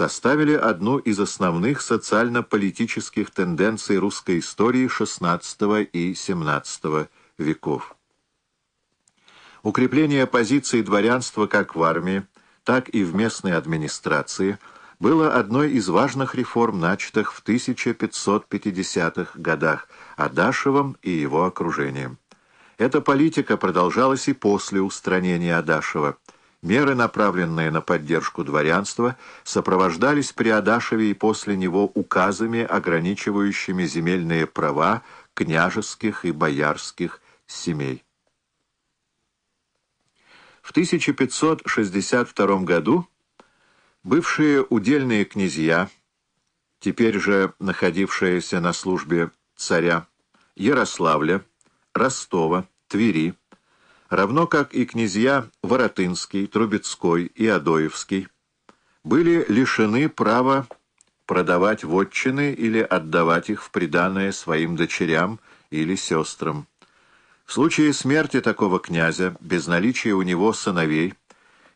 составили одну из основных социально-политических тенденций русской истории XVI и XVII веков. Укрепление позиций дворянства как в армии, так и в местной администрации было одной из важных реформ, начатых в 1550-х годах Адашевым и его окружением. Эта политика продолжалась и после устранения Адашева. Меры, направленные на поддержку дворянства, сопровождались при Адашеве и после него указами, ограничивающими земельные права княжеских и боярских семей. В 1562 году бывшие удельные князья, теперь же находившиеся на службе царя, Ярославля, Ростова, Твери, равно как и князья Воротынский, Трубецкой и Адоевский, были лишены права продавать вотчины или отдавать их в приданое своим дочерям или сестрам. В случае смерти такого князя, без наличия у него сыновей,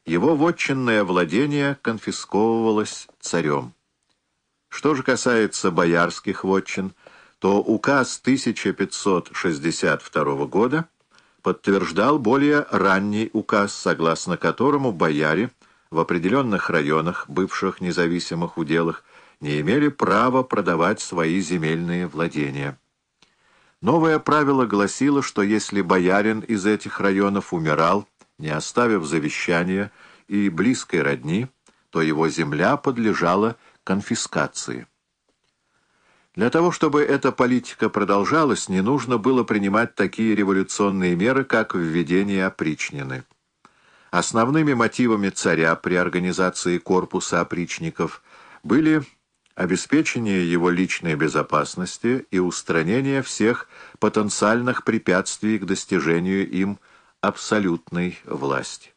его вотчинное владение конфисковывалось царем. Что же касается боярских вотчин, то указ 1562 года подтверждал более ранний указ, согласно которому бояре в определенных районах, бывших независимых уделах, не имели права продавать свои земельные владения. Новое правило гласило, что если боярин из этих районов умирал, не оставив завещания и близкой родни, то его земля подлежала конфискации. Для того, чтобы эта политика продолжалась, не нужно было принимать такие революционные меры, как введение опричнины. Основными мотивами царя при организации корпуса опричников были обеспечение его личной безопасности и устранение всех потенциальных препятствий к достижению им абсолютной власти.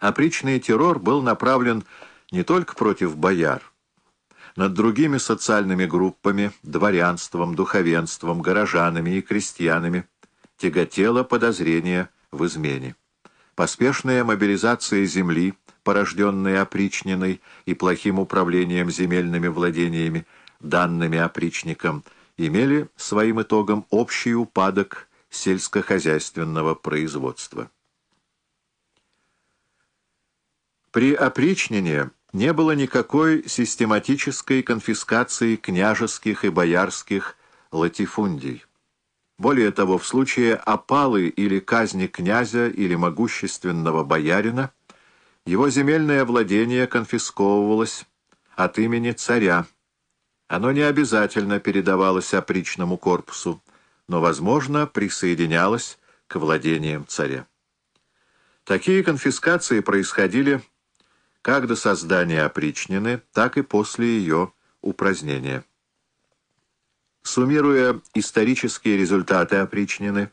Опричный террор был направлен не только против бояр, над другими социальными группами, дворянством, духовенством, горожанами и крестьянами тяготело подозрение в измене. Поспешная мобилизация земли – порожденные опричниной и плохим управлением земельными владениями, данными опричникам, имели своим итогом общий упадок сельскохозяйственного производства. При опричнине не было никакой систематической конфискации княжеских и боярских латифундий. Более того, в случае опалы или казни князя или могущественного боярина его земельное владение конфисковывалось от имени царя. Оно не обязательно передавалось опричному корпусу, но, возможно, присоединялось к владениям царя. Такие конфискации происходили как до создания опричнины, так и после ее упразднения. Суммируя исторические результаты опричнины,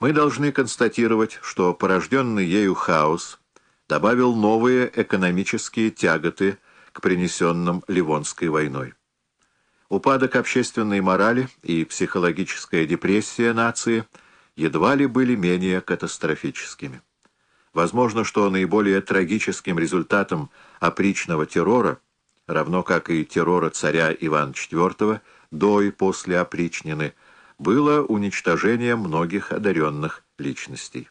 мы должны констатировать, что порожденный ею хаос – добавил новые экономические тяготы к принесенным Ливонской войной. Упадок общественной морали и психологическая депрессия нации едва ли были менее катастрофическими. Возможно, что наиболее трагическим результатом опричного террора, равно как и террора царя Ивана IV до и после опричнины, было уничтожение многих одаренных личностей.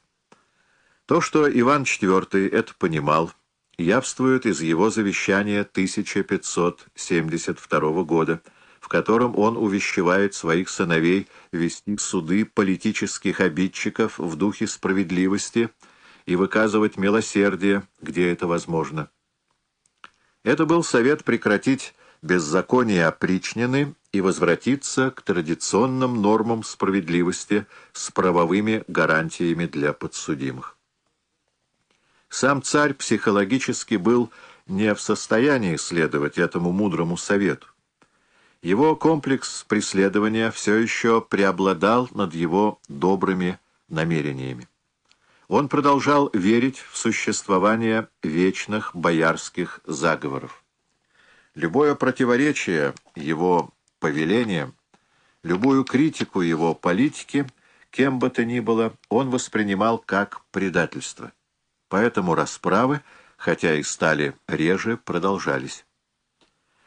То, что Иван IV это понимал, явствует из его завещания 1572 года, в котором он увещевает своих сыновей вести суды политических обидчиков в духе справедливости и выказывать милосердие, где это возможно. Это был совет прекратить беззаконие опричнины и возвратиться к традиционным нормам справедливости с правовыми гарантиями для подсудимых. Сам царь психологически был не в состоянии следовать этому мудрому совету. Его комплекс преследования все еще преобладал над его добрыми намерениями. Он продолжал верить в существование вечных боярских заговоров. Любое противоречие его повелениям, любую критику его политики, кем бы то ни было, он воспринимал как предательство. Поэтому расправы, хотя и стали реже, продолжались.